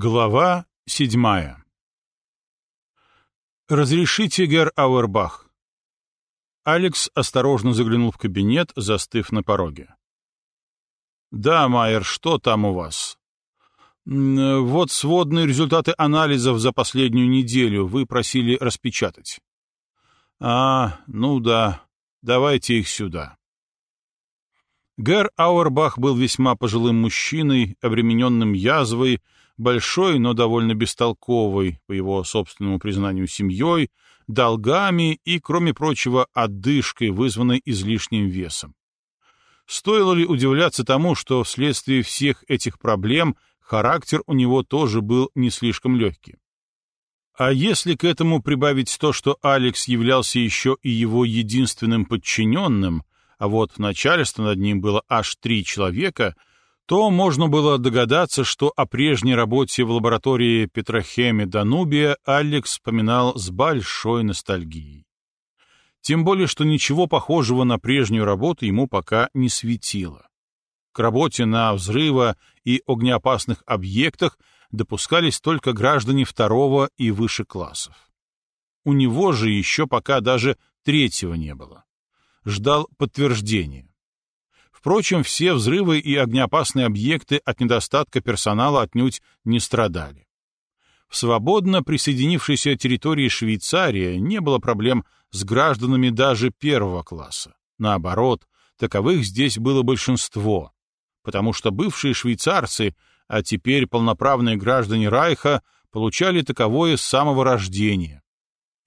Глава седьмая «Разрешите, гер Ауэрбах?» Алекс осторожно заглянул в кабинет, застыв на пороге. «Да, Майер, что там у вас?» «Вот сводные результаты анализов за последнюю неделю вы просили распечатать». «А, ну да, давайте их сюда». Гер Ауэрбах был весьма пожилым мужчиной, обремененным язвой, большой, но довольно бестолковой, по его собственному признанию, семьей, долгами и, кроме прочего, отдышкой, вызванной излишним весом. Стоило ли удивляться тому, что вследствие всех этих проблем характер у него тоже был не слишком легкий? А если к этому прибавить то, что Алекс являлся еще и его единственным подчиненным, а вот начальство над ним было аж три человека — то можно было догадаться, что о прежней работе в лаборатории Петрохеми Данубия Алекс вспоминал с большой ностальгией. Тем более, что ничего похожего на прежнюю работу ему пока не светило. К работе на взрыва и огнеопасных объектах допускались только граждане второго и выше классов. У него же еще пока даже третьего не было. Ждал подтверждения. Впрочем, все взрывы и огнеопасные объекты от недостатка персонала отнюдь не страдали. В свободно присоединившейся территории Швейцарии не было проблем с гражданами даже первого класса. Наоборот, таковых здесь было большинство, потому что бывшие швейцарцы, а теперь полноправные граждане Райха, получали таковое с самого рождения,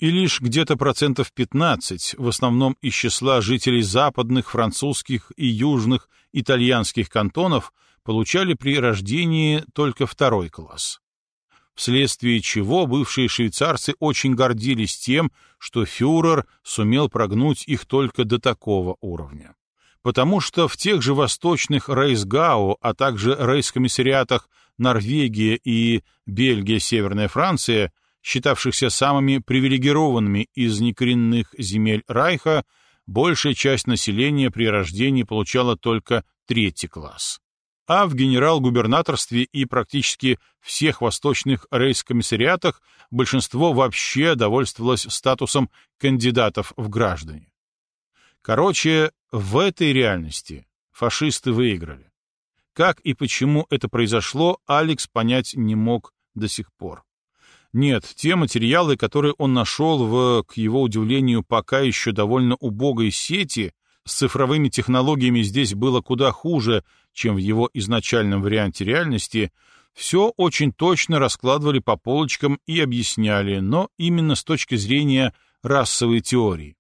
и лишь где-то процентов 15, в основном из числа жителей западных, французских и южных итальянских кантонов, получали при рождении только второй класс. Вследствие чего бывшие швейцарцы очень гордились тем, что фюрер сумел прогнуть их только до такого уровня. Потому что в тех же восточных Рейсгау, а также рейскомиссариатах Норвегия и Бельгия-Северная Франция считавшихся самыми привилегированными из некоренных земель Райха, большая часть населения при рождении получала только третий класс. А в генерал-губернаторстве и практически всех восточных рейскомиссариатах большинство вообще довольствовалось статусом кандидатов в граждане. Короче, в этой реальности фашисты выиграли. Как и почему это произошло, Алекс понять не мог до сих пор. Нет, те материалы, которые он нашел в, к его удивлению, пока еще довольно убогой сети, с цифровыми технологиями здесь было куда хуже, чем в его изначальном варианте реальности, все очень точно раскладывали по полочкам и объясняли, но именно с точки зрения расовой теории.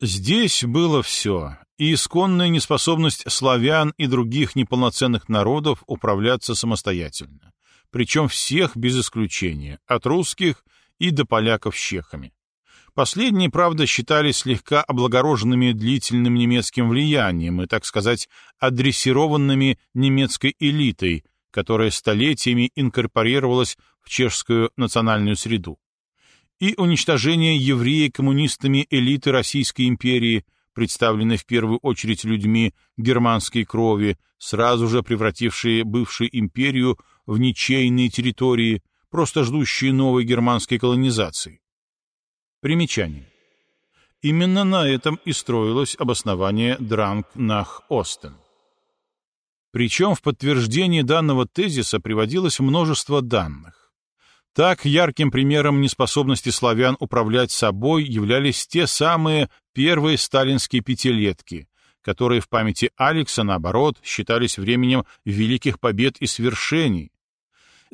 Здесь было все, и исконная неспособность славян и других неполноценных народов управляться самостоятельно причем всех без исключения, от русских и до поляков с чехами. Последние, правда, считались слегка облагороженными длительным немецким влиянием и, так сказать, адресированными немецкой элитой, которая столетиями инкорпорировалась в чешскую национальную среду. И уничтожение евреи-коммунистами элиты Российской империи, представленной в первую очередь людьми германской крови, сразу же превратившие бывшую империю в ничейные территории, просто ждущие новой германской колонизации. Примечание. Именно на этом и строилось обоснование Дранг-Нах-Остен. Причем в подтверждении данного тезиса приводилось множество данных. Так, ярким примером неспособности славян управлять собой являлись те самые первые сталинские пятилетки, которые в памяти Алекса, наоборот, считались временем великих побед и свершений.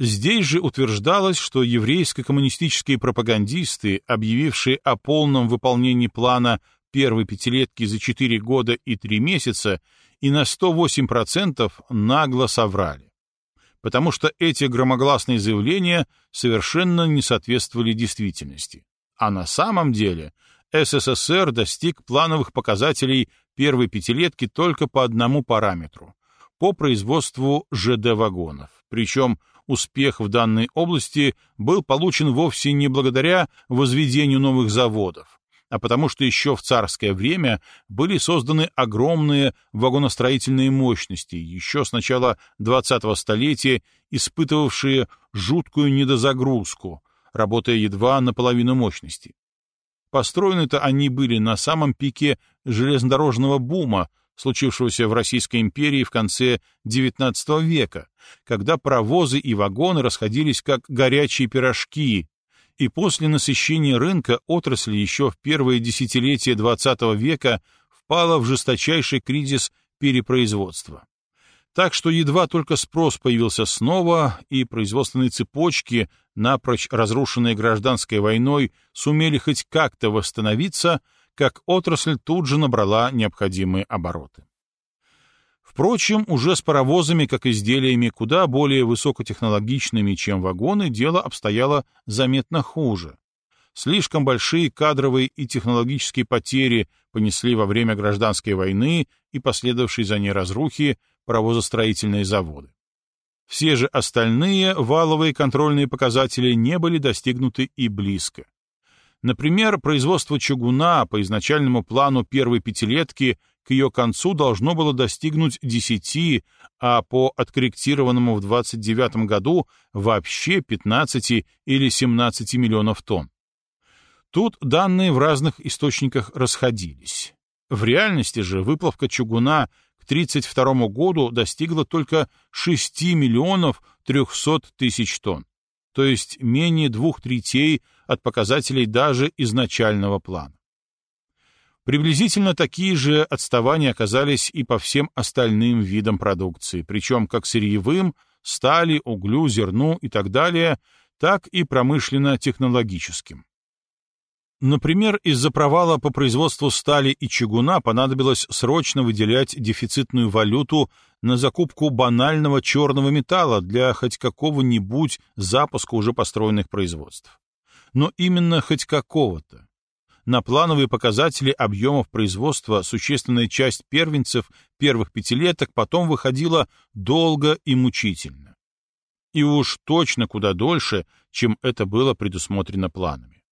Здесь же утверждалось, что еврейско-коммунистические пропагандисты, объявившие о полном выполнении плана первой пятилетки за четыре года и три месяца, и на 108% нагло соврали. Потому что эти громогласные заявления совершенно не соответствовали действительности. А на самом деле СССР достиг плановых показателей первой пятилетки только по одному параметру — по производству ЖД-вагонов. Причем успех в данной области был получен вовсе не благодаря возведению новых заводов, а потому что еще в царское время были созданы огромные вагоностроительные мощности, еще с начала 20-го столетия испытывавшие жуткую недозагрузку, работая едва наполовину мощности. Построены-то они были на самом пике железнодорожного бума, случившегося в Российской империи в конце XIX века, когда паровозы и вагоны расходились как горячие пирожки, и после насыщения рынка отрасль еще в первые десятилетия XX века впала в жесточайший кризис перепроизводства. Так что едва только спрос появился снова, и производственные цепочки, напрочь разрушенные гражданской войной, сумели хоть как-то восстановиться, как отрасль тут же набрала необходимые обороты. Впрочем, уже с паровозами, как изделиями куда более высокотехнологичными, чем вагоны, дело обстояло заметно хуже. Слишком большие кадровые и технологические потери понесли во время гражданской войны и последовавшей за ней разрухи паровозостроительные заводы. Все же остальные валовые контрольные показатели не были достигнуты и близко. Например, производство чугуна по изначальному плану первой пятилетки к ее концу должно было достигнуть 10, а по откорректированному в 29 году вообще 15 или 17 миллионов тонн. Тут данные в разных источниках расходились. В реальности же выплавка чугуна к 1932 году достигла только 6 миллионов 300 тысяч тонн, то есть менее двух третей от показателей даже изначального плана. Приблизительно такие же отставания оказались и по всем остальным видам продукции, причем как сырьевым, стали, углю, зерну и так далее, так и промышленно-технологическим. Например, из-за провала по производству стали и чугуна понадобилось срочно выделять дефицитную валюту на закупку банального черного металла для хоть какого-нибудь запуска уже построенных производств. Но именно хоть какого-то на плановые показатели объемов производства существенная часть первенцев первых пятилеток потом выходила долго и мучительно. И уж точно куда дольше, чем это было предусмотрено планами.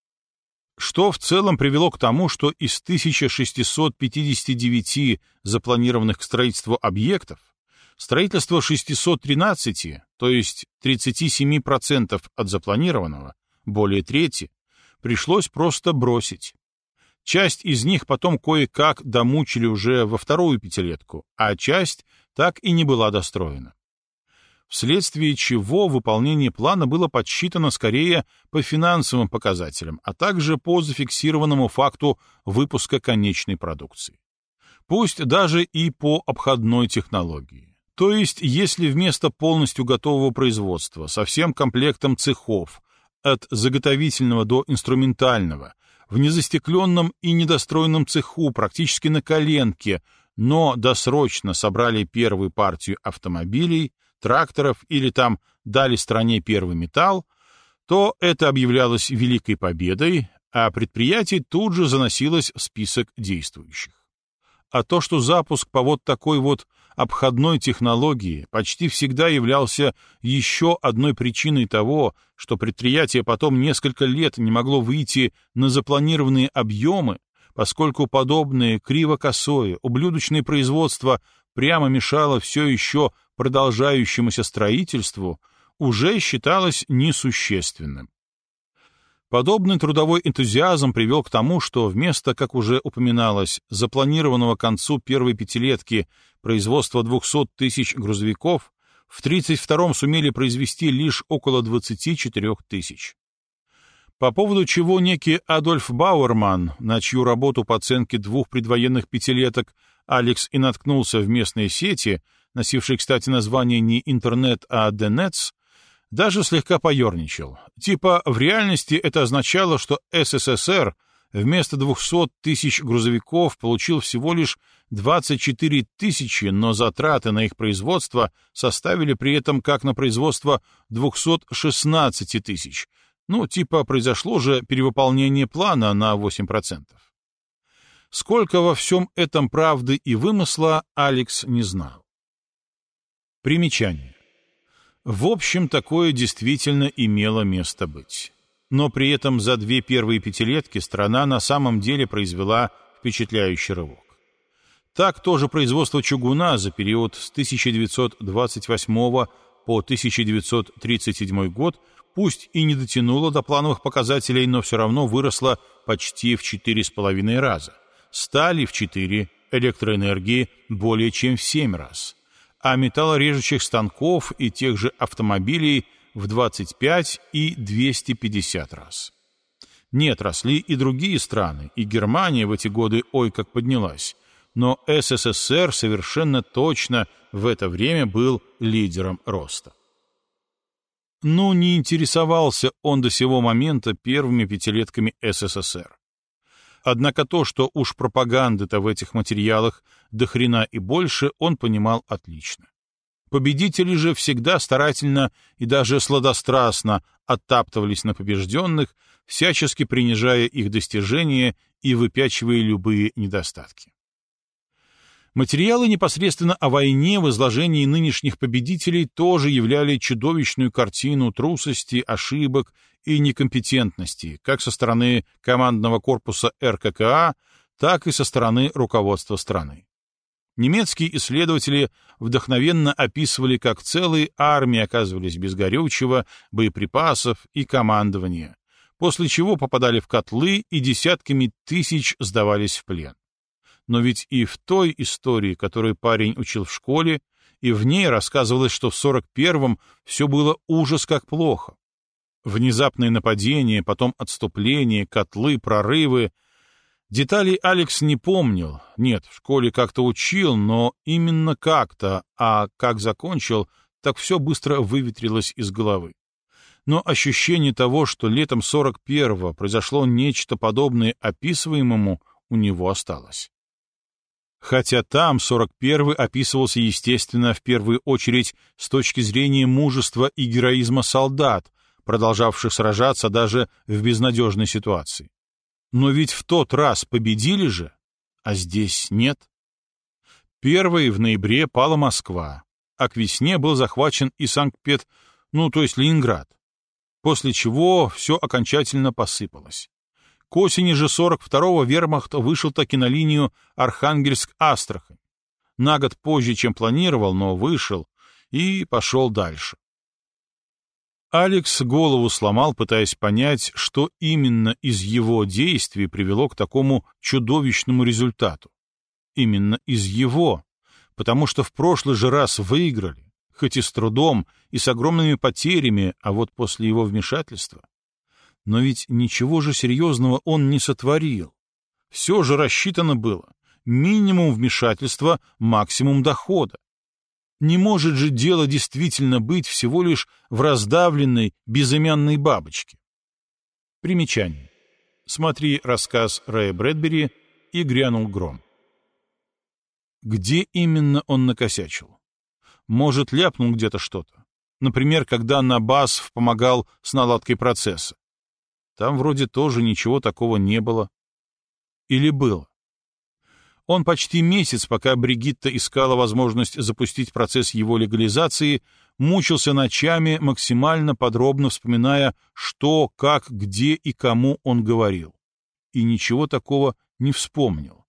Что в целом привело к тому, что из 1659 запланированных к строительству объектов строительство 613, то есть 37% от запланированного, более трети, пришлось просто бросить. Часть из них потом кое-как домучили уже во вторую пятилетку, а часть так и не была достроена. Вследствие чего выполнение плана было подсчитано скорее по финансовым показателям, а также по зафиксированному факту выпуска конечной продукции. Пусть даже и по обходной технологии. То есть, если вместо полностью готового производства со всем комплектом цехов, от заготовительного до инструментального, в незастекленном и недостроенном цеху практически на коленке, но досрочно собрали первую партию автомобилей, тракторов или там дали стране первый металл, то это объявлялось великой победой, а предприятие тут же заносилось в список действующих. А то, что запуск по вот такой вот обходной технологии почти всегда являлся еще одной причиной того, что предприятие потом несколько лет не могло выйти на запланированные объемы, поскольку подобное криво-косое, ублюдочное производство прямо мешало все еще продолжающемуся строительству, уже считалось несущественным. Подобный трудовой энтузиазм привел к тому, что вместо, как уже упоминалось, запланированного к концу первой пятилетки производства 200 тысяч грузовиков, в 1932-м сумели произвести лишь около 24 тысяч. По поводу чего некий Адольф Бауэрман, на чью работу по оценке двух предвоенных пятилеток Алекс и наткнулся в местной сети, носившей, кстати, название не интернет, а Денетс, даже слегка поерничал. Типа, в реальности это означало, что СССР вместо 200 тысяч грузовиков получил всего лишь 24 тысячи, но затраты на их производство составили при этом как на производство 216 тысяч. Ну, типа, произошло же перевыполнение плана на 8%. Сколько во всем этом правды и вымысла, Алекс не знал. Примечание. В общем, такое действительно имело место быть. но при этом за две первые пятилетки страна на самом деле произвела впечатляющий рывок. Так тоже производство чугуна за период с 1928 по 1937 год пусть и не дотянуло до плановых показателей, но все равно выросло почти в 4,5 раза. Стали в 4, электроэнергии более чем в 7 раз. А металлорежущих станков и тех же автомобилей в 25 и 250 раз. Нет, росли и другие страны, и Германия в эти годы ой как поднялась, но СССР совершенно точно в это время был лидером роста. Но не интересовался он до сего момента первыми пятилетками СССР. Однако то, что уж пропаганды-то в этих материалах до хрена и больше, он понимал отлично. Победители же всегда старательно и даже сладострастно оттаптывались на побежденных, всячески принижая их достижения и выпячивая любые недостатки. Материалы непосредственно о войне в изложении нынешних победителей тоже являли чудовищную картину трусости, ошибок и некомпетентности как со стороны командного корпуса РККА, так и со стороны руководства страны. Немецкие исследователи вдохновенно описывали, как целые армии оказывались без горючего, боеприпасов и командования, после чего попадали в котлы и десятками тысяч сдавались в плен. Но ведь и в той истории, которую парень учил в школе, и в ней рассказывалось, что в 41-м все было ужас как плохо. Внезапное нападение, потом отступление, котлы, прорывы. Деталей Алекс не помнил. Нет, в школе как-то учил, но именно как-то, а как закончил, так все быстро выветрилось из головы. Но ощущение того, что летом 41-го произошло нечто подобное описываемому, у него осталось хотя там 41-й описывался, естественно, в первую очередь с точки зрения мужества и героизма солдат, продолжавших сражаться даже в безнадежной ситуации. Но ведь в тот раз победили же, а здесь нет. Первой в ноябре пала Москва, а к весне был захвачен и Санкт-Пет, ну, то есть Ленинград, после чего все окончательно посыпалось. К осени же 42-го вермахт вышел таки на линию Архангельск-Астрахань. На год позже, чем планировал, но вышел и пошел дальше. Алекс голову сломал, пытаясь понять, что именно из его действий привело к такому чудовищному результату. Именно из его, потому что в прошлый же раз выиграли, хоть и с трудом, и с огромными потерями, а вот после его вмешательства но ведь ничего же серьезного он не сотворил. Все же рассчитано было. Минимум вмешательства, максимум дохода. Не может же дело действительно быть всего лишь в раздавленной безымянной бабочке. Примечание. Смотри рассказ Рэя Брэдбери «И грянул гром». Где именно он накосячил? Может, ляпнул где-то что-то. Например, когда Набасов помогал с наладкой процесса. Там вроде тоже ничего такого не было. Или было? Он почти месяц, пока Бригитта искала возможность запустить процесс его легализации, мучился ночами, максимально подробно вспоминая, что, как, где и кому он говорил. И ничего такого не вспомнил.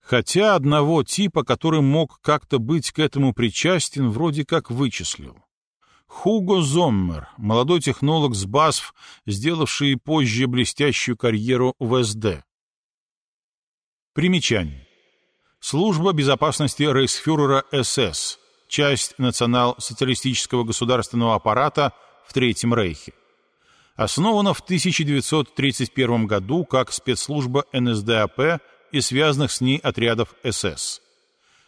Хотя одного типа, который мог как-то быть к этому причастен, вроде как вычислил. Хуго Зоммер, молодой технолог с БАСФ, сделавший позже блестящую карьеру в СД. Примечание. Служба безопасности рейхсфюрера СС, часть национал-социалистического государственного аппарата в Третьем Рейхе. Основана в 1931 году как спецслужба НСДАП и связанных с ней отрядов СС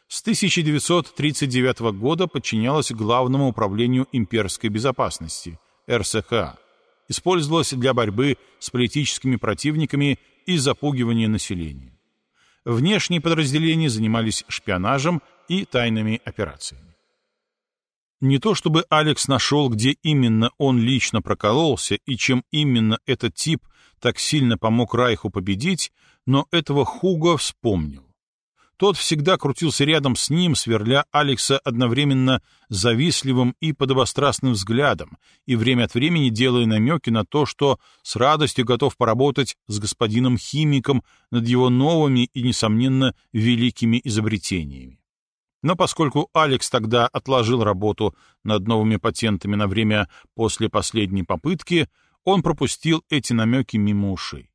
с 1939 года подчинялась Главному управлению имперской безопасности, РСХА, использовалась для борьбы с политическими противниками и запугивания населения. Внешние подразделения занимались шпионажем и тайными операциями. Не то чтобы Алекс нашел, где именно он лично прокололся и чем именно этот тип так сильно помог Райху победить, но этого Хуго вспомнил Тот всегда крутился рядом с ним, сверля Алекса одновременно завистливым и подобострастным взглядом и время от времени делая намеки на то, что с радостью готов поработать с господином-химиком над его новыми и, несомненно, великими изобретениями. Но поскольку Алекс тогда отложил работу над новыми патентами на время после последней попытки, он пропустил эти намеки мимо ушей.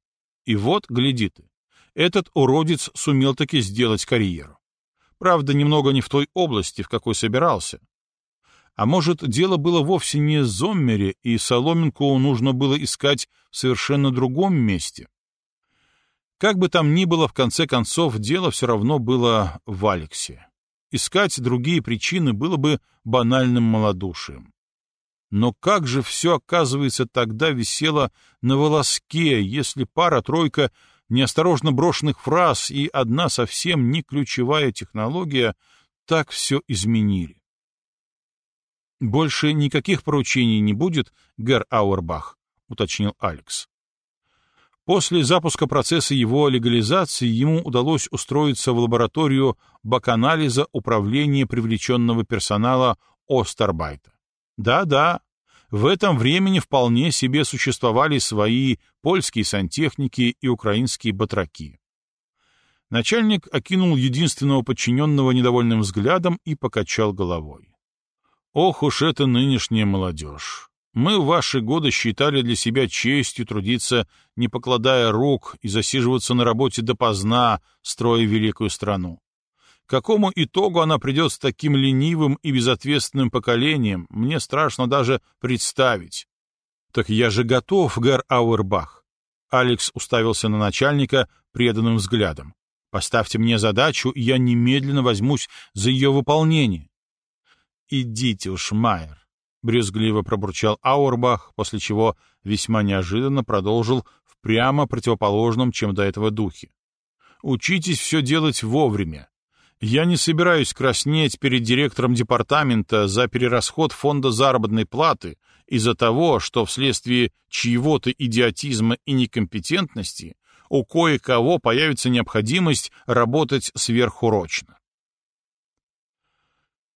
И вот, гляди ты, этот уродец сумел таки сделать карьеру. Правда, немного не в той области, в какой собирался. А может, дело было вовсе не в Зоммере, и соломинку нужно было искать в совершенно другом месте? Как бы там ни было, в конце концов, дело все равно было в Алексе. Искать другие причины было бы банальным малодушием. Но как же все, оказывается, тогда висело на волоске, если пара-тройка неосторожно брошенных фраз и одна совсем не ключевая технология так все изменили. «Больше никаких поручений не будет, Гер Ауэрбах», — уточнил Алекс. После запуска процесса его легализации ему удалось устроиться в лабораторию баканализа управления привлеченного персонала Остербайта. Да-да, в этом времени вполне себе существовали свои польские сантехники и украинские батраки. Начальник окинул единственного подчиненного недовольным взглядом и покачал головой. «Ох уж это нынешняя молодежь! Мы в ваши годы считали для себя честью трудиться, не покладая рук, и засиживаться на работе допоздна, строя великую страну какому итогу она придет с таким ленивым и безответственным поколением, мне страшно даже представить. Так я же готов, Гэр Ауэрбах. Алекс уставился на начальника преданным взглядом. Поставьте мне задачу, и я немедленно возьмусь за ее выполнение. Идите уж, Майер, — брюзгливо пробурчал Ауэрбах, после чего весьма неожиданно продолжил в прямо противоположном, чем до этого духе. Учитесь все делать вовремя, я не собираюсь краснеть перед директором департамента за перерасход фонда заработной платы из-за того, что вследствие чьего-то идиотизма и некомпетентности у кое-кого появится необходимость работать сверхурочно.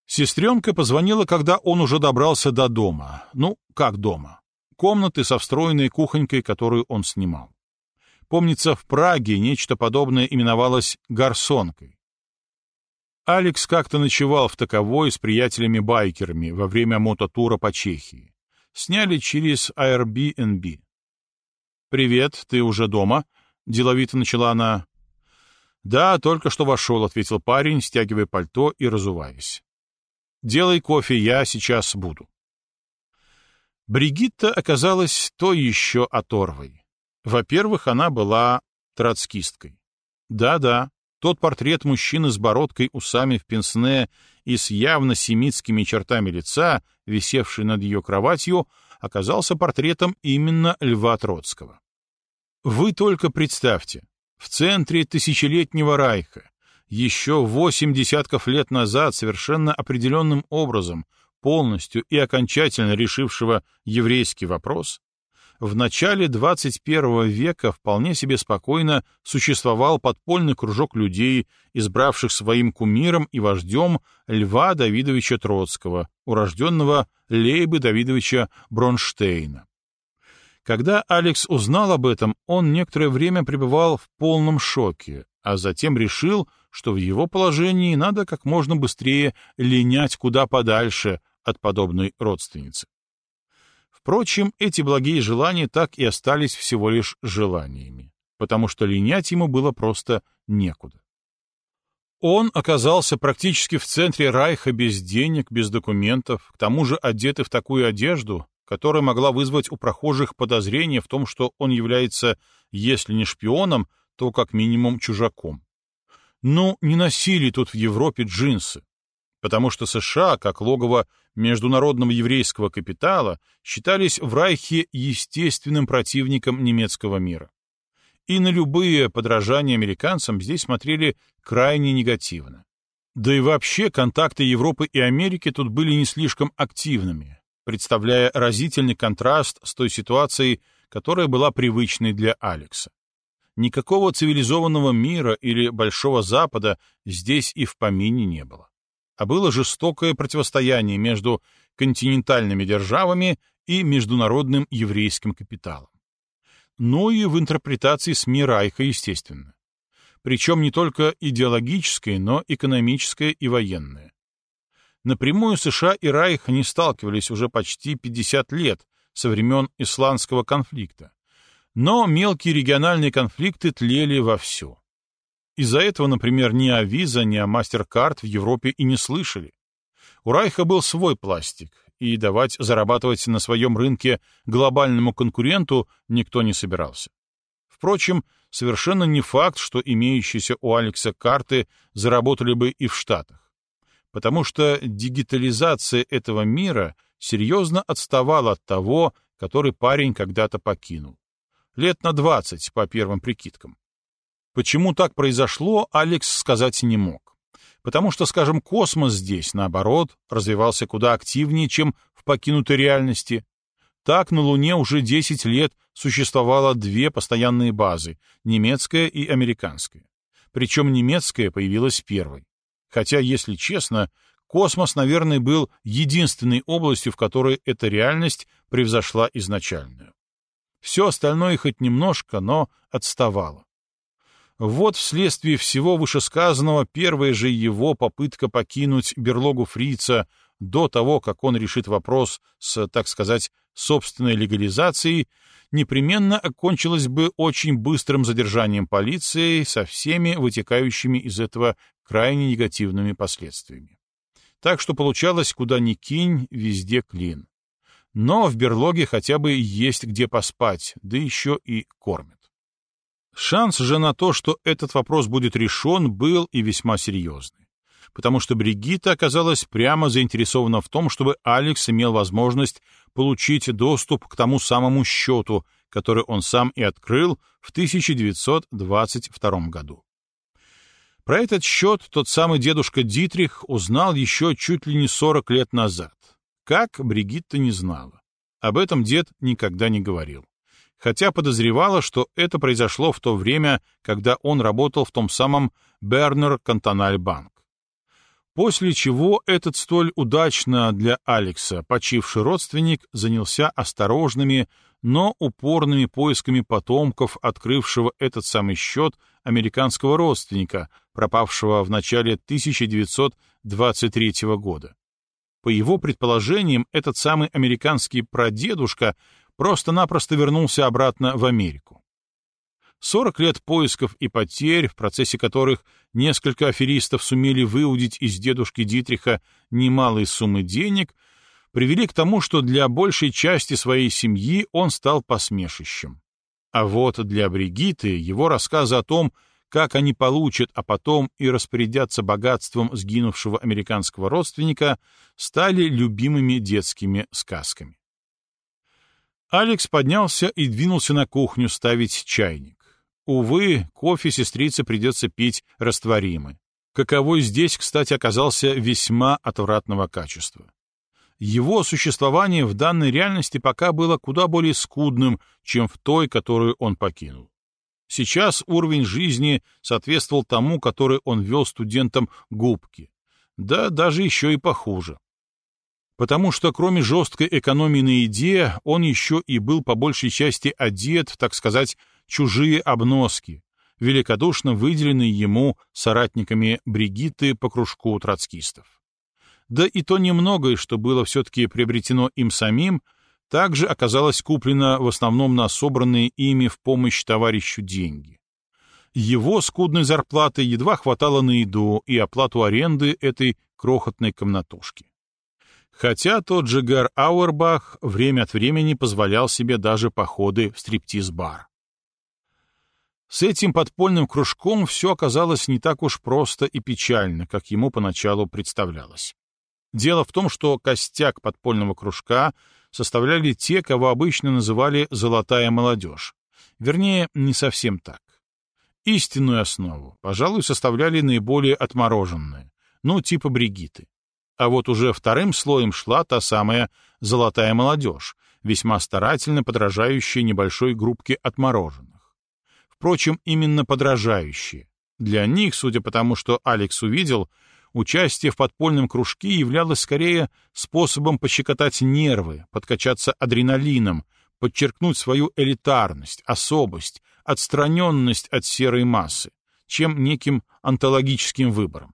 Сестренка позвонила, когда он уже добрался до дома. Ну, как дома? Комнаты со встроенной кухонькой, которую он снимал. Помнится, в Праге нечто подобное именовалось «гарсонкой». Алекс как-то ночевал в таковой с приятелями-байкерами во время мототура по Чехии. Сняли через Airbnb. «Привет, ты уже дома?» — деловито начала она. «Да, только что вошел», — ответил парень, стягивая пальто и разуваясь. «Делай кофе, я сейчас буду». Бригитта оказалась то еще оторвой. Во-первых, она была троцкисткой. Да-да, тот портрет мужчины с бородкой, усами в пенсне и с явно семитскими чертами лица, висевший над ее кроватью, оказался портретом именно Льва Троцкого. Вы только представьте, в центре тысячелетнего райха, еще восемь десятков лет назад совершенно определенным образом, полностью и окончательно решившего еврейский вопрос, в начале 21 века вполне себе спокойно существовал подпольный кружок людей, избравших своим кумиром и вождем Льва Давидовича Троцкого, урожденного Лейбы Давидовича Бронштейна. Когда Алекс узнал об этом, он некоторое время пребывал в полном шоке, а затем решил, что в его положении надо как можно быстрее линять куда подальше от подобной родственницы. Впрочем, эти благие желания так и остались всего лишь желаниями, потому что линять ему было просто некуда. Он оказался практически в центре Райха без денег, без документов, к тому же одетый в такую одежду, которая могла вызвать у прохожих подозрение в том, что он является, если не шпионом, то как минимум чужаком. Ну, не носили тут в Европе джинсы, потому что США, как логово международного еврейского капитала, считались в Райхе естественным противником немецкого мира. И на любые подражания американцам здесь смотрели крайне негативно. Да и вообще контакты Европы и Америки тут были не слишком активными, представляя разительный контраст с той ситуацией, которая была привычной для Алекса. никакого цивилизованного мира или Большого Запада здесь и в помине не было. А было жестокое противостояние между континентальными державами и международным еврейским капиталом. Ну и в интерпретации СМИ Райха, естественно. Причем не только идеологическое, но экономическое и военное. Напрямую США и Райх не сталкивались уже почти 50 лет со времен исландского конфликта. Но мелкие региональные конфликты тлели вовсю. Из-за этого, например, ни о Visa, ни о MasterCard в Европе и не слышали. У Райха был свой пластик, и давать зарабатывать на своем рынке глобальному конкуренту никто не собирался. Впрочем, совершенно не факт, что имеющиеся у Алекса карты заработали бы и в Штатах. Потому что дигитализация этого мира серьезно отставала от того, который парень когда-то покинул. Лет на 20, по первым прикидкам. Почему так произошло, Алекс сказать не мог потому что, скажем, космос здесь, наоборот, развивался куда активнее, чем в покинутой реальности. Так на Луне уже 10 лет существовало две постоянные базы — немецкая и американская. Причем немецкая появилась первой. Хотя, если честно, космос, наверное, был единственной областью, в которой эта реальность превзошла изначальную. Все остальное хоть немножко, но отставало. Вот вследствие всего вышесказанного первая же его попытка покинуть берлогу фрица до того, как он решит вопрос с, так сказать, собственной легализацией, непременно окончилась бы очень быстрым задержанием полиции со всеми вытекающими из этого крайне негативными последствиями. Так что получалось, куда ни кинь, везде клин. Но в берлоге хотя бы есть где поспать, да еще и кормят. Шанс же на то, что этот вопрос будет решен, был и весьма серьезный. Потому что Бригитта оказалась прямо заинтересована в том, чтобы Алекс имел возможность получить доступ к тому самому счету, который он сам и открыл в 1922 году. Про этот счет тот самый дедушка Дитрих узнал еще чуть ли не 40 лет назад. Как, Бригитта не знала. Об этом дед никогда не говорил хотя подозревала, что это произошло в то время, когда он работал в том самом Бернер Кантональ Банк. После чего этот столь удачно для Алекса почивший родственник занялся осторожными, но упорными поисками потомков, открывшего этот самый счет американского родственника, пропавшего в начале 1923 года. По его предположениям, этот самый американский прадедушка просто-напросто вернулся обратно в Америку. 40 лет поисков и потерь, в процессе которых несколько аферистов сумели выудить из дедушки Дитриха немалые суммы денег, привели к тому, что для большей части своей семьи он стал посмешищем. А вот для Бригиты его рассказы о том, как они получат, а потом и распорядятся богатством сгинувшего американского родственника, стали любимыми детскими сказками. Алекс поднялся и двинулся на кухню ставить чайник. Увы, кофе сестрице придется пить растворимый. Каковой здесь, кстати, оказался весьма отвратного качества. Его существование в данной реальности пока было куда более скудным, чем в той, которую он покинул. Сейчас уровень жизни соответствовал тому, который он вел студентам губки. Да даже еще и похуже потому что кроме жесткой экономии на еде, он еще и был по большей части одет так сказать, чужие обноски, великодушно выделенные ему соратниками Бригитты по кружку троцкистов. Да и то немногое, что было все-таки приобретено им самим, также оказалось куплено в основном на собранные ими в помощь товарищу деньги. Его скудной зарплаты едва хватало на еду и оплату аренды этой крохотной комнатушки. Хотя тот же Гар Ауэрбах время от времени позволял себе даже походы в стриптиз-бар. С этим подпольным кружком все оказалось не так уж просто и печально, как ему поначалу представлялось. Дело в том, что костяк подпольного кружка составляли те, кого обычно называли «золотая молодежь». Вернее, не совсем так. Истинную основу, пожалуй, составляли наиболее отмороженные, ну, типа Бригиты а вот уже вторым слоем шла та самая «золотая молодежь», весьма старательно подражающая небольшой группке отмороженных. впрочем, именно подражающие. Для них, судя по тому, что Алекс увидел, участие в подпольном кружке являлось скорее способом пощекотать нервы, подкачаться адреналином, подчеркнуть свою элитарность, особость, отстраненность от серой массы, чем неким онтологическим выбором.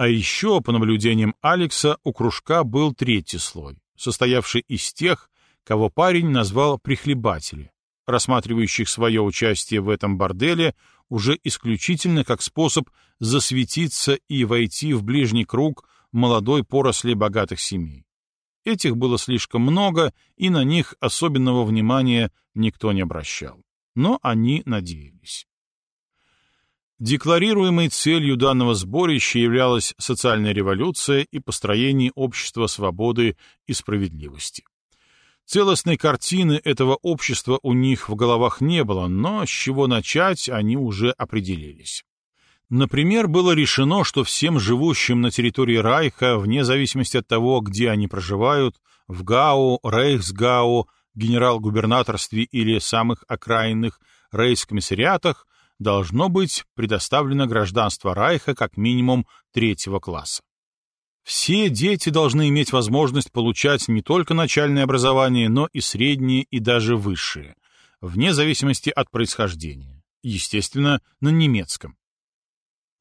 А еще, по наблюдениям Алекса, у кружка был третий слой, состоявший из тех, кого парень назвал прихлебатели, рассматривающих свое участие в этом борделе уже исключительно как способ засветиться и войти в ближний круг молодой поросли богатых семей. Этих было слишком много, и на них особенного внимания никто не обращал. Но они надеялись. Декларируемой целью данного сборища являлась социальная революция и построение общества свободы и справедливости. Целостной картины этого общества у них в головах не было, но с чего начать они уже определились. Например, было решено, что всем живущим на территории Райха, вне зависимости от того, где они проживают, в Гау, Рейхсгау, генерал-губернаторстве или самых окраинных рейхскомиссариатах, должно быть предоставлено гражданство Райха как минимум третьего класса. Все дети должны иметь возможность получать не только начальное образование, но и среднее и даже высшее, вне зависимости от происхождения, естественно, на немецком.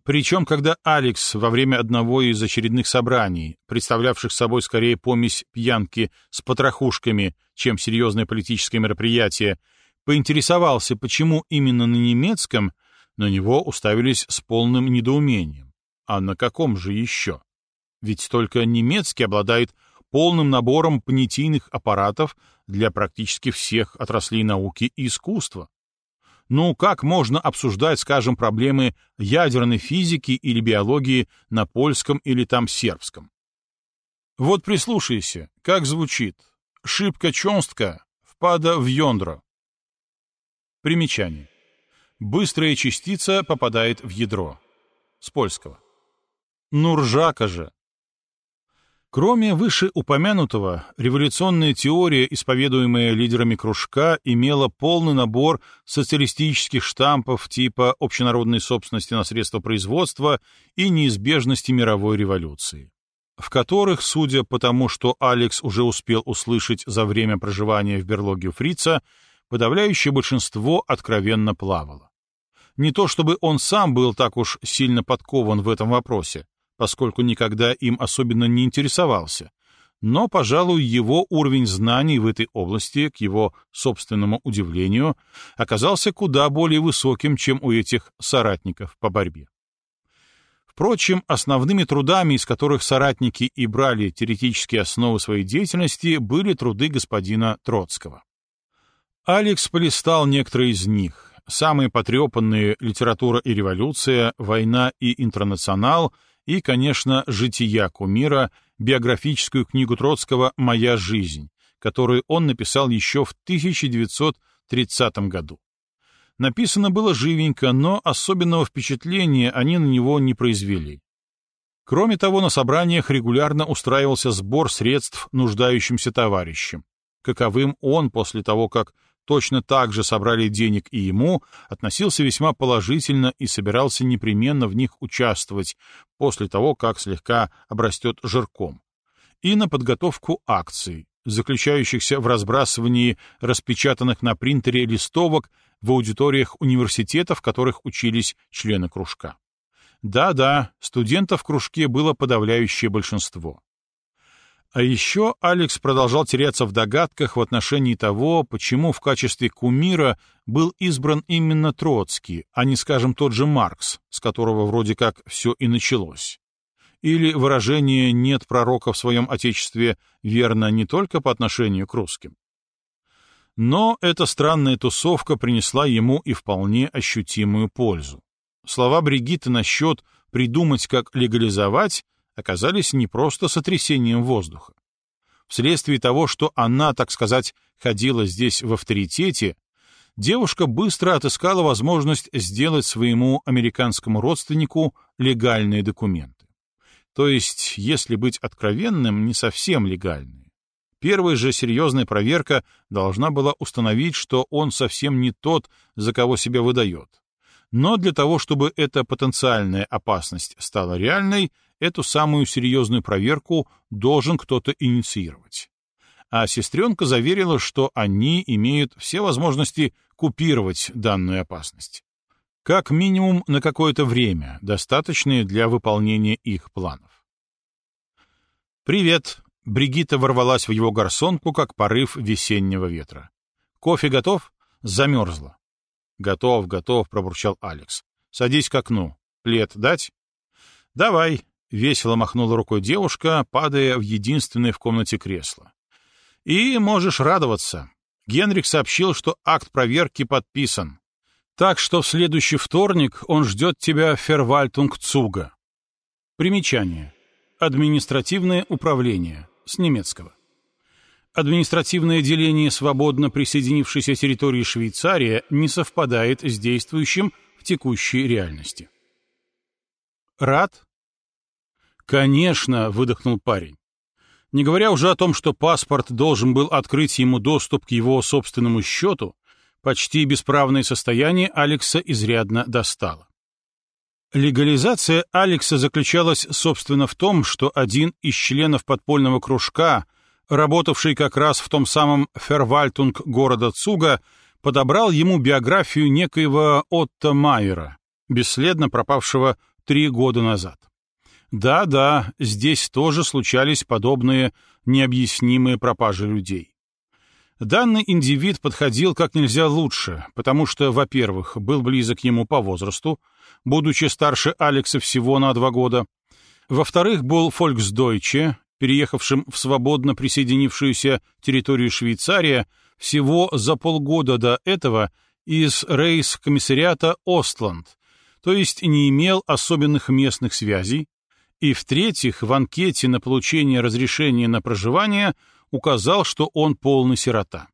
Причем, когда Алекс во время одного из очередных собраний, представлявших собой скорее помесь пьянки с потрохушками, чем серьезное политическое мероприятие, поинтересовался, почему именно на немецком, на него уставились с полным недоумением. А на каком же еще? Ведь только немецкий обладает полным набором понятийных аппаратов для практически всех отраслей науки и искусства. Ну, как можно обсуждать, скажем, проблемы ядерной физики или биологии на польском или там сербском? Вот прислушайся, как звучит. Шибка чонстка впада в ядро. Примечание. Быстрая частица попадает в ядро. С польского. Ну, ржака же. Кроме вышеупомянутого, революционная теория, исповедуемая лидерами кружка, имела полный набор социалистических штампов типа общенародной собственности на средства производства и неизбежности мировой революции, в которых, судя по тому, что Алекс уже успел услышать за время проживания в берлоге у Фрица, подавляющее большинство откровенно плавало. Не то чтобы он сам был так уж сильно подкован в этом вопросе, поскольку никогда им особенно не интересовался, но, пожалуй, его уровень знаний в этой области, к его собственному удивлению, оказался куда более высоким, чем у этих соратников по борьбе. Впрочем, основными трудами, из которых соратники и брали теоретические основы своей деятельности, были труды господина Троцкого. Алекс полистал некоторые из них. Самые потрепанные «Литература и революция», «Война и интернационал» и, конечно, «Жития кумира», биографическую книгу Троцкого «Моя жизнь», которую он написал еще в 1930 году. Написано было живенько, но особенного впечатления они на него не произвели. Кроме того, на собраниях регулярно устраивался сбор средств нуждающимся товарищам, каковым он после того, как точно так же собрали денег и ему, относился весьма положительно и собирался непременно в них участвовать после того, как слегка обрастет жирком, и на подготовку акций, заключающихся в разбрасывании распечатанных на принтере листовок в аудиториях университетов, в которых учились члены кружка. Да-да, студентов в кружке было подавляющее большинство. А еще Алекс продолжал теряться в догадках в отношении того, почему в качестве кумира был избран именно Троцкий, а не, скажем, тот же Маркс, с которого вроде как все и началось. Или выражение «нет пророка в своем отечестве» верно не только по отношению к русским. Но эта странная тусовка принесла ему и вполне ощутимую пользу. Слова Бригитты насчет «придумать, как легализовать» оказались не просто сотрясением воздуха. Вследствие того, что она, так сказать, ходила здесь в авторитете, девушка быстро отыскала возможность сделать своему американскому родственнику легальные документы. То есть, если быть откровенным, не совсем легальные. первая же серьезная проверка должна была установить, что он совсем не тот, за кого себя выдает. Но для того, чтобы эта потенциальная опасность стала реальной, эту самую серьезную проверку должен кто-то инициировать. А сестренка заверила, что они имеют все возможности купировать данную опасность. Как минимум на какое-то время, достаточное для выполнения их планов. «Привет!» — Бригитта ворвалась в его гарсонку, как порыв весеннего ветра. «Кофе готов?» «Замерзла». «Готов, готов», — пробурчал Алекс. «Садись к окну. Плед дать?» «Давай», — весело махнула рукой девушка, падая в единственное в комнате кресло. «И можешь радоваться. Генрих сообщил, что акт проверки подписан. Так что в следующий вторник он ждет тебя в Фервальтунг-Цуга». Примечание. Административное управление. С немецкого. Административное деление свободно присоединившейся территории Швейцария не совпадает с действующим в текущей реальности. Рад? Конечно, выдохнул парень. Не говоря уже о том, что паспорт должен был открыть ему доступ к его собственному счету, почти бесправное состояние Алекса изрядно достало. Легализация Алекса заключалась, собственно, в том, что один из членов подпольного кружка, работавший как раз в том самом Фервальтунг города Цуга, подобрал ему биографию некоего Отто Майера, бесследно пропавшего три года назад. Да-да, здесь тоже случались подобные необъяснимые пропажи людей. Данный индивид подходил как нельзя лучше, потому что, во-первых, был близок ему по возрасту, будучи старше Алекса всего на два года. Во-вторых, был фольксдойче, переехавшим в свободно присоединившуюся территорию Швейцария всего за полгода до этого из рейс-комиссариата Остланд, то есть не имел особенных местных связей, и, в-третьих, в анкете на получение разрешения на проживание указал, что он полный сирота.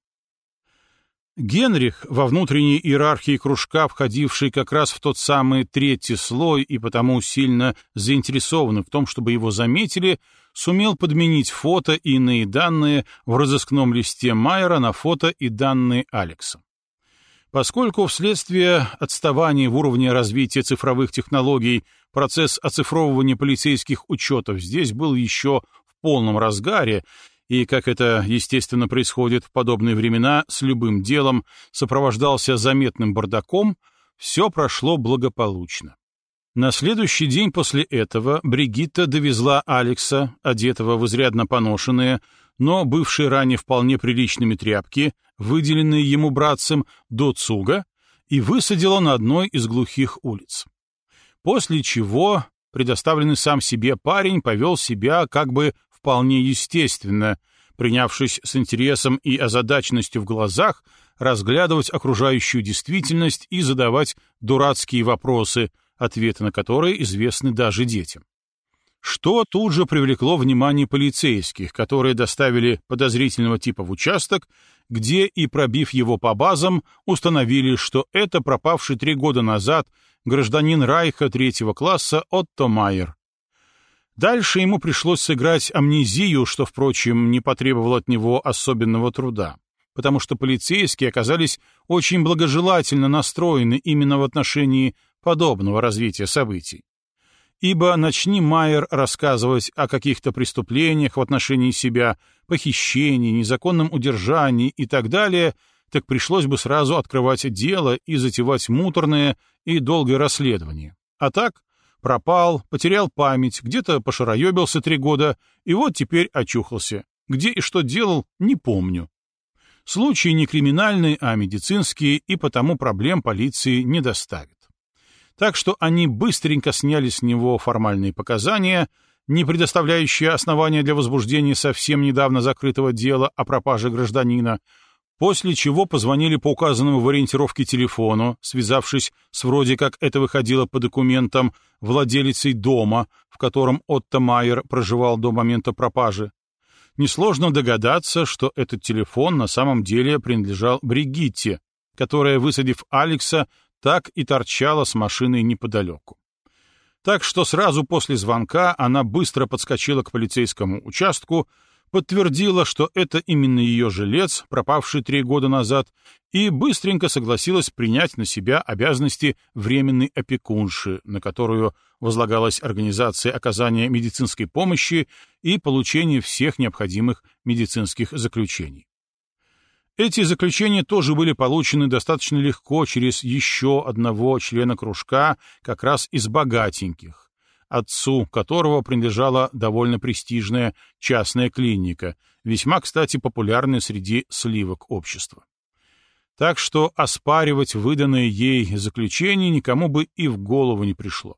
Генрих, во внутренней иерархии кружка, входивший как раз в тот самый третий слой и потому сильно заинтересованный в том, чтобы его заметили, сумел подменить фото и иные данные в разыскном листе Майера на фото и данные Алекса. Поскольку вследствие отставания в уровне развития цифровых технологий процесс оцифровывания полицейских учетов здесь был еще в полном разгаре, и, как это, естественно, происходит в подобные времена, с любым делом сопровождался заметным бардаком, все прошло благополучно. На следующий день после этого Бригитта довезла Алекса, одетого в изрядно поношенные, но бывшие ранее вполне приличными тряпки, выделенные ему братцем, до Цуга, и высадила на одной из глухих улиц. После чего предоставленный сам себе парень повел себя как бы вполне естественно, принявшись с интересом и озадаченностью в глазах разглядывать окружающую действительность и задавать дурацкие вопросы, ответы на которые известны даже детям. Что тут же привлекло внимание полицейских, которые доставили подозрительного типа в участок, где и пробив его по базам, установили, что это пропавший три года назад гражданин Райха третьего класса Отто Майер, Дальше ему пришлось сыграть амнезию, что, впрочем, не потребовало от него особенного труда, потому что полицейские оказались очень благожелательно настроены именно в отношении подобного развития событий. Ибо начни Майер рассказывать о каких-то преступлениях в отношении себя, похищении, незаконном удержании и так далее, так пришлось бы сразу открывать дело и затевать муторное и долгое расследование. А так Пропал, потерял память, где-то пошароебился три года, и вот теперь очухался. Где и что делал, не помню. Случай не криминальный, а медицинский, и потому проблем полиции не доставит. Так что они быстренько сняли с него формальные показания, не предоставляющие основания для возбуждения совсем недавно закрытого дела о пропаже гражданина, После чего позвонили по указанному в ориентировке телефону, связавшись с вроде как это выходило по документам владелицей дома, в котором Отто Майер проживал до момента пропажи. Несложно догадаться, что этот телефон на самом деле принадлежал Бригитте, которая, высадив Алекса, так и торчала с машиной неподалеку. Так что сразу после звонка она быстро подскочила к полицейскому участку, подтвердила, что это именно ее жилец, пропавший три года назад, и быстренько согласилась принять на себя обязанности временной опекунши, на которую возлагалась организация оказания медицинской помощи и получение всех необходимых медицинских заключений. Эти заключения тоже были получены достаточно легко через еще одного члена кружка, как раз из богатеньких, отцу которого принадлежала довольно престижная частная клиника, весьма, кстати, популярная среди сливок общества. Так что оспаривать выданное ей заключение никому бы и в голову не пришло.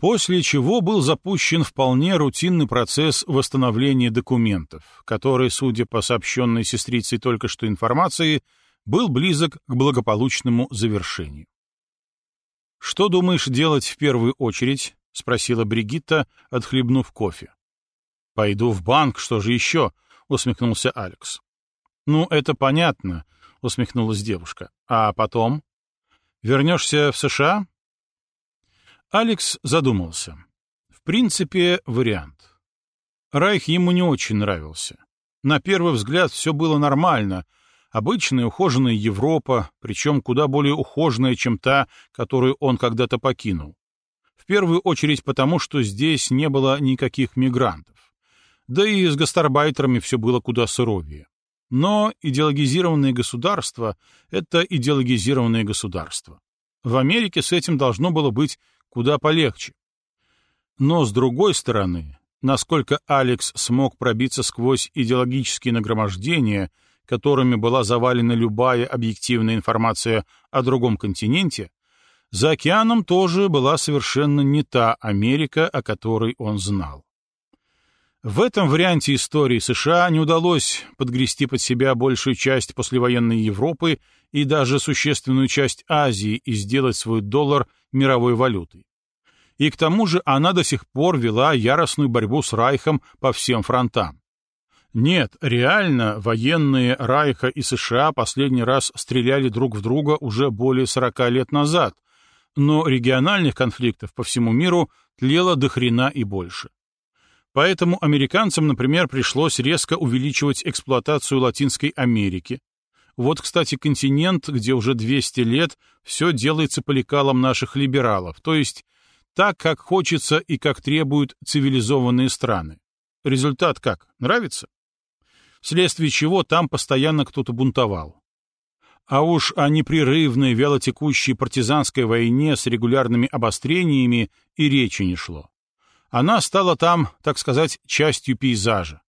После чего был запущен вполне рутинный процесс восстановления документов, который, судя по сообщенной сестрицей только что информации, был близок к благополучному завершению. «Что думаешь делать в первую очередь?» — спросила Бригитта, отхлебнув кофе. «Пойду в банк, что же еще?» — усмехнулся Алекс. «Ну, это понятно», — усмехнулась девушка. «А потом? Вернешься в США?» Алекс задумался. В принципе, вариант. Райх ему не очень нравился. На первый взгляд все было нормально. Обычная ухоженная Европа, причем куда более ухоженная, чем та, которую он когда-то покинул. В первую очередь потому, что здесь не было никаких мигрантов. Да и с гастарбайтерами все было куда суровее. Но идеологизированное государство — это идеологизированное государство. В Америке с этим должно было быть куда полегче. Но, с другой стороны, насколько Алекс смог пробиться сквозь идеологические нагромождения, которыми была завалена любая объективная информация о другом континенте, за океаном тоже была совершенно не та Америка, о которой он знал. В этом варианте истории США не удалось подгрести под себя большую часть послевоенной Европы и даже существенную часть Азии и сделать свой доллар мировой валютой. И к тому же она до сих пор вела яростную борьбу с Райхом по всем фронтам. Нет, реально, военные Райха и США последний раз стреляли друг в друга уже более 40 лет назад, но региональных конфликтов по всему миру тлело до хрена и больше. Поэтому американцам, например, пришлось резко увеличивать эксплуатацию Латинской Америки. Вот, кстати, континент, где уже 200 лет все делается по лекалам наших либералов, то есть так, как хочется и как требуют цивилизованные страны. Результат как? Нравится? Вследствие чего там постоянно кто-то бунтовал. А уж о непрерывной вялотекущей партизанской войне с регулярными обострениями и речи не шло. Она стала там, так сказать, частью пейзажа.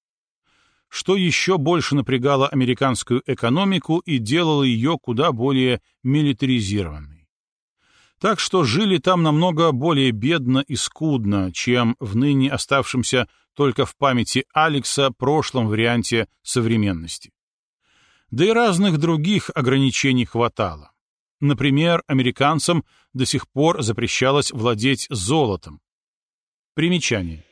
Что еще больше напрягало американскую экономику и делало ее куда более милитаризированной. Так что жили там намного более бедно и скудно, чем в ныне оставшемся только в памяти Алекса прошлом варианте современности. Да и разных других ограничений хватало. Например, американцам до сих пор запрещалось владеть золотом. Примечание.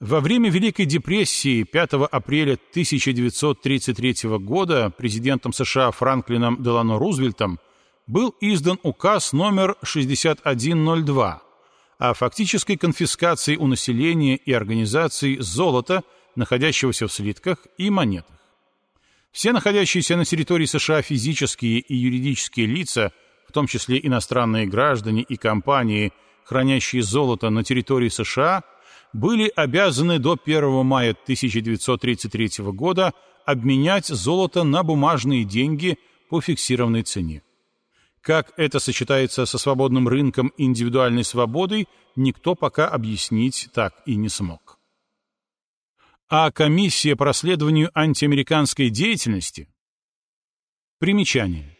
Во время Великой депрессии 5 апреля 1933 года президентом США Франклином Делано Рузвельтом был издан указ номер 6102 о фактической конфискации у населения и организаций золота, находящегося в слитках и монетах. Все находящиеся на территории США физические и юридические лица, в том числе иностранные граждане и компании, хранящие золото на территории США, были обязаны до 1 мая 1933 года обменять золото на бумажные деньги по фиксированной цене. Как это сочетается со свободным рынком и индивидуальной свободой, никто пока объяснить так и не смог а комиссия по расследованию антиамериканской деятельности? Примечание.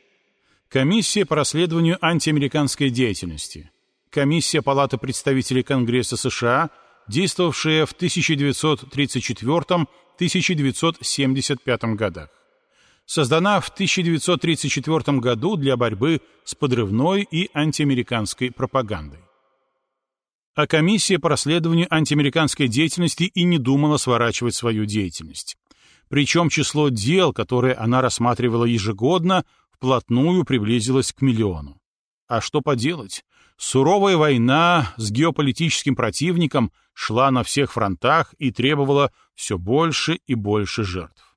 Комиссия по расследованию антиамериканской деятельности. Комиссия Палаты представителей Конгресса США, действовавшая в 1934-1975 годах. Создана в 1934 году для борьбы с подрывной и антиамериканской пропагандой а комиссия по расследованию антиамериканской деятельности и не думала сворачивать свою деятельность. Причем число дел, которые она рассматривала ежегодно, вплотную приблизилось к миллиону. А что поделать? Суровая война с геополитическим противником шла на всех фронтах и требовала все больше и больше жертв.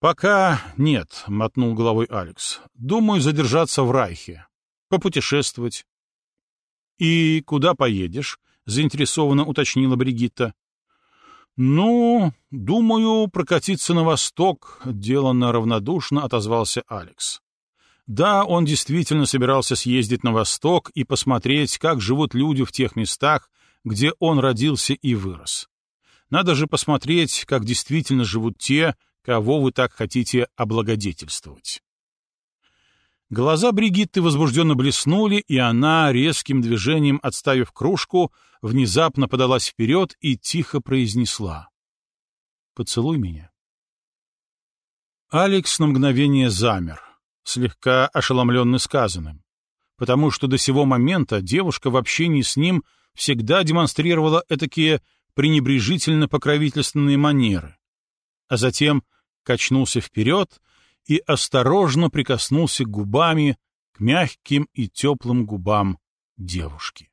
«Пока нет», — мотнул головой Алекс. «Думаю задержаться в Райхе, попутешествовать». «И куда поедешь?» — заинтересованно уточнила Бригитта. «Ну, думаю, прокатиться на восток», — деланно равнодушно отозвался Алекс. Да, он действительно собирался съездить на восток и посмотреть, как живут люди в тех местах, где он родился и вырос. Надо же посмотреть, как действительно живут те, кого вы так хотите облагодетельствовать. Глаза Бригитты возбужденно блеснули, и она, резким движением отставив кружку, внезапно подалась вперед и тихо произнесла. «Поцелуй меня». Алекс на мгновение замер, слегка ошеломленный сказанным, потому что до сего момента девушка в общении с ним всегда демонстрировала этакие пренебрежительно-покровительственные манеры, а затем качнулся вперед и осторожно прикоснулся губами к мягким и теплым губам девушки.